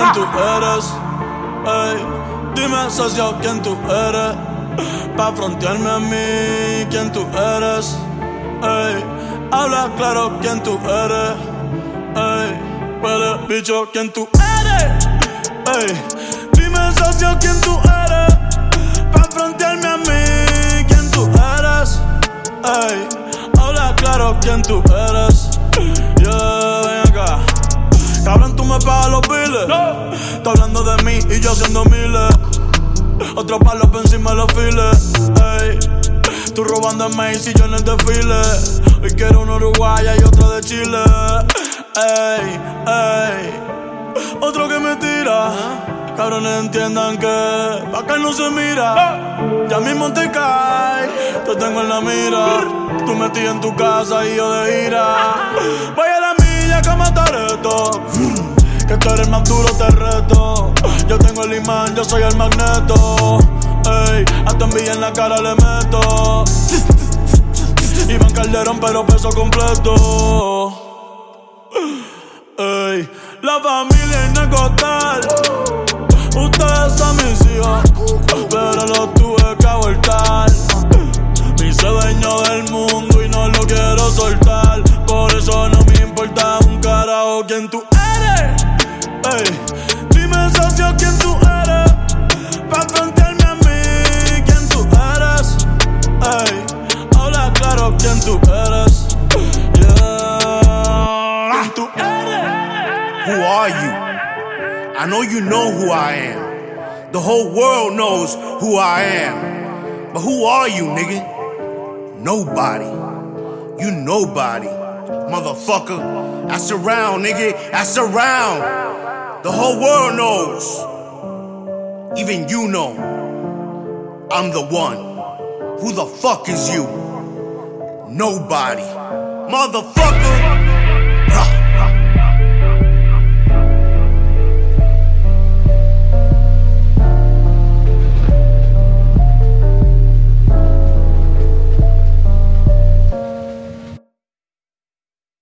quién tú eres. Ey, dime, socio, quién tú eres. Pa' frontearme a mí, quién tú eres. Ey, habla claro quién tú eres. Ey, huele bicho, quién tú eres. Ey, dime, socio, quién tú eres. Pa' frontearme a mí, quién tú eres. Ey, habla claro quién tú eres. Y yo haciendo miles. Otro palo por encima de los files. Ey, tú robando en Macy yo en el desfile. Hoy quiero un uruguaya y otro de Chile. Ey, ey. Otro que me tira. Cabrones entiendan que pa' acá no se mira. Ya mismo te cae, te tengo en la mira. Tú metí en tu casa y yo de ira. Voy Que eres más duro, te reto. Yo tengo el imán, yo soy el magneto. Ey, hasta envidia en la cara le meto. Iván Calderón, pero peso completo. Ey, la familia Who are you? I know you know who I am. The whole world knows who I am. But who are you, nigga? Nobody. You nobody. Motherfucker. That's around, nigga. That's around. The whole world knows. Even you know. I'm the one. Who the fuck is you? Nobody. Motherfucker.